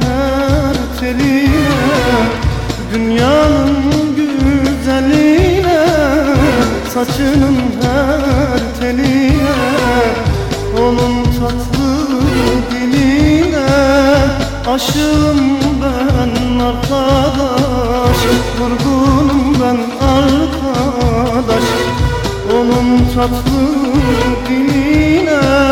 her teline Dünyanın güzeline Saçının her teline Onun tatlı diline Aşığım ben arkadaş Vurgunum ben arkadaş Onun tatlı diline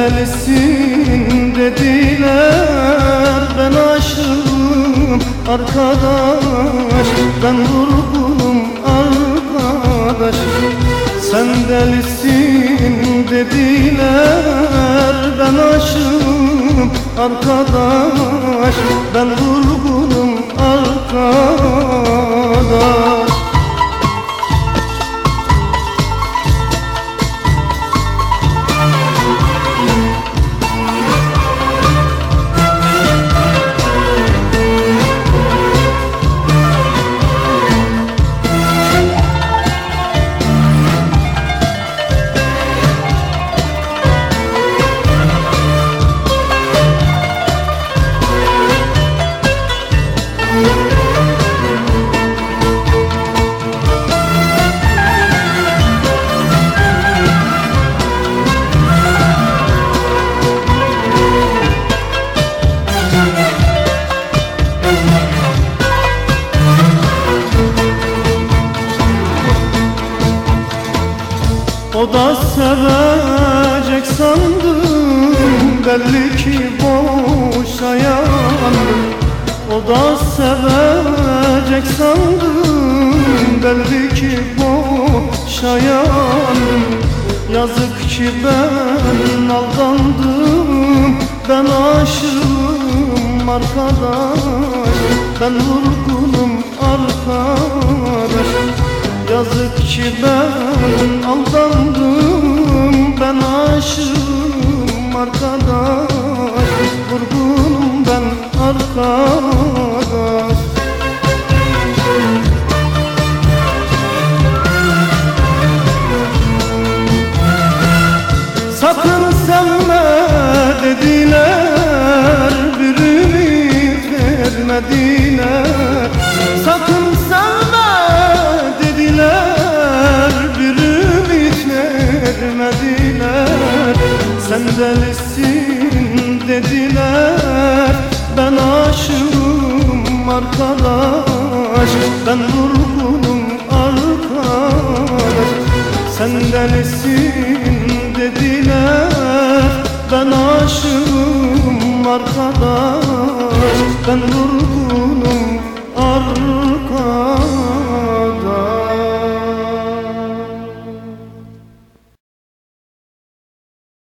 Sen delisin dediler Ben aşığım arkadaş Ben vurgunum arkadaş. Sen delisin dediler Ben aşığım arkadaş Ben vurgunum O da sevecek sandım Belli ki boşa yandım O da sevecek sandım Belli ki boşa yandım Yazık ki ben aldandım Ben aşığım arkadaş. Ben vurgunum arkadaş Yazık ki ben aldandım Sen delisin dediler. Ben aşığım arkadaş Ben vurgunum arkadaş. Sen delisin dediler. Ben aşığım arkadaş Ben vurgunum